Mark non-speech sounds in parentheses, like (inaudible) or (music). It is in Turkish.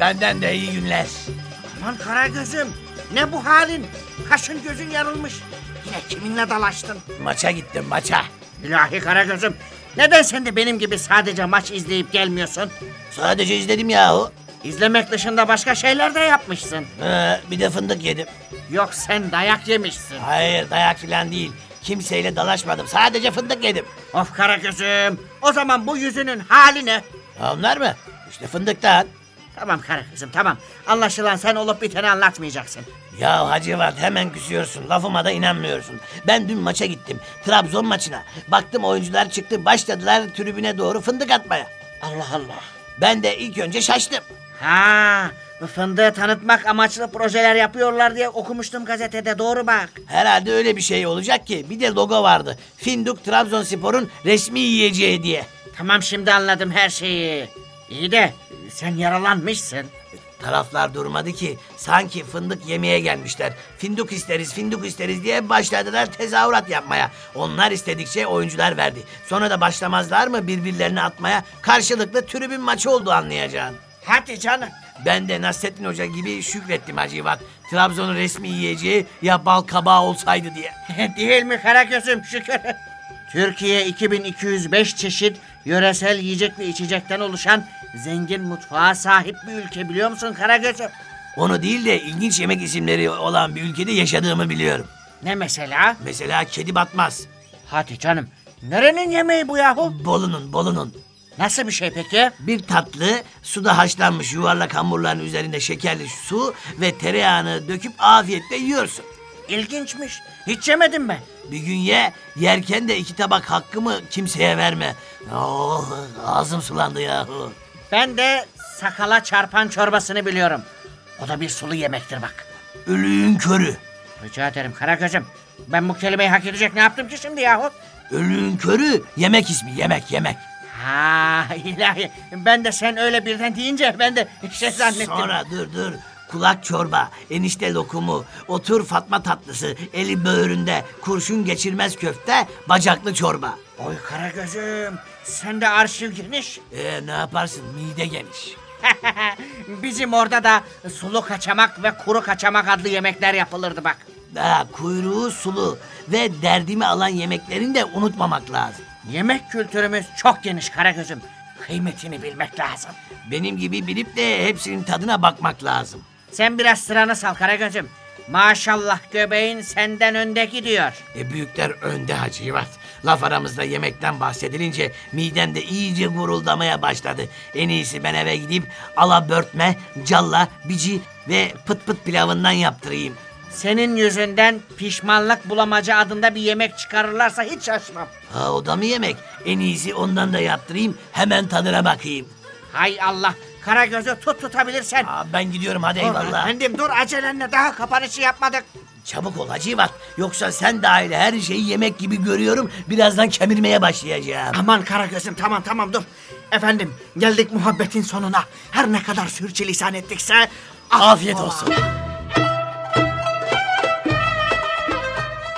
Benden de iyi günler. Aman Karagöz'üm ne bu halin? Kaşın gözün yarılmış. Yine kiminle dalaştın? Maça gittim maça. İlahi Karagöz'üm neden sen de benim gibi sadece maç izleyip gelmiyorsun? Sadece izledim yahu. İzlemek dışında başka şeyler de yapmışsın. Ee, bir de fındık yedim. Yok sen dayak yemişsin. Hayır dayak falan değil. Kimseyle dalaşmadım. Sadece fındık yedim. Of Karagöz'üm o zaman bu yüzünün hali ne? Onlar mı? İşte fındıktan. Tamam Karagöz'üm tamam. Anlaşılan sen olup biteni anlatmayacaksın. Ya Hacivat hemen küsüyorsun. Lafıma da inanmıyorsun. Ben dün maça gittim. Trabzon maçına. Baktım oyuncular çıktı. Başladılar tribüne doğru fındık atmaya. Allah Allah. Ben de ilk önce şaştım. Ha, fındığı tanıtmak amaçlı projeler yapıyorlar diye okumuştum gazetede doğru bak. Herhalde öyle bir şey olacak ki. Bir de logo vardı. Finduk Trabzonspor'un resmi yiyeceği diye. Tamam şimdi anladım her şeyi. İyi de sen yaralanmışsın. Taraflar durmadı ki sanki fındık yemeye gelmişler. Finduk isteriz, finduk isteriz diye başladılar tezahürat yapmaya. Onlar istedikçe oyuncular verdi. Sonra da başlamazlar mı birbirlerini atmaya? Karşılıklı tribün maçı oldu anlayacağın. Hadi canım. Ben de Nasrettin Hoca gibi şükrettim Hacivat. Trabzon'un resmi yiyeceği ya bal kabağı olsaydı diye. (laughs) Değil mi Karagöz'üm şükür. Türkiye 2205 çeşit yöresel yiyecek ve içecekten oluşan zengin mutfağa sahip bir ülke biliyor musun Karagöz'üm? Onu değil de ilginç yemek isimleri olan bir ülkede yaşadığımı biliyorum. Ne mesela? Mesela kedi batmaz. Hadi canım. Nerenin yemeği bu yahu? Bolu'nun, Bolu'nun. Nasıl bir şey peki? Bir tatlı suda haşlanmış yuvarlak hamurların üzerinde şekerli su ve tereyağını döküp afiyetle yiyorsun. İlginçmiş. Hiç yemedim ben. Bir gün ye, yerken de iki tabak hakkımı kimseye verme. Oh, ağzım sulandı yahu. Ben de sakala çarpan çorbasını biliyorum. O da bir sulu yemektir bak. Ölüğün körü. Rica ederim Karagöz'üm. Ben bu kelimeyi hak edecek ne yaptım ki şimdi yahu? Ölüğün körü yemek ismi, yemek yemek. Ha (laughs) ilahi. Ben de sen öyle birden deyince ben de şey zannettim. Sonra dur dur. Kulak çorba, enişte lokumu, otur Fatma tatlısı, eli böğründe, kurşun geçirmez köfte, bacaklı çorba. Oy Karagöz'üm. Sen de arşiv geniş. Ee, ne yaparsın mide geniş. (laughs) Bizim orada da sulu kaçamak ve kuru kaçamak adlı yemekler yapılırdı bak. Ha, kuyruğu sulu ve derdimi alan yemeklerini de unutmamak lazım. Yemek kültürümüz çok geniş Karagöz'üm. Kıymetini bilmek lazım. Benim gibi bilip de hepsinin tadına bakmak lazım. Sen biraz sıranı sal Karagöz'üm. Maşallah göbeğin senden önde gidiyor. E büyükler önde Hacivat. Laf aramızda yemekten bahsedilince midem de iyice guruldamaya başladı. En iyisi ben eve gidip ala börtme, calla, bici ve pıt pıt pilavından yaptırayım. Senin yüzünden pişmanlık bulamaca adında bir yemek çıkarırlarsa hiç şaşmam. Ha o da mı yemek? En iyisi ondan da yaptırayım hemen tadına bakayım. Hay Allah Karagöz'ü tut tutabilirsen. Aa, ben gidiyorum hadi eyvallah. Efendim dur acelenle daha kapanışı yapmadık. Çabuk ol Hacivat. Yoksa sen dahil her şeyi yemek gibi görüyorum. Birazdan kemirmeye başlayacağım. Aman Karagöz'üm tamam tamam dur. Efendim geldik muhabbetin sonuna. Her ne kadar sürçülisan ettikse... Afiyet affola. olsun.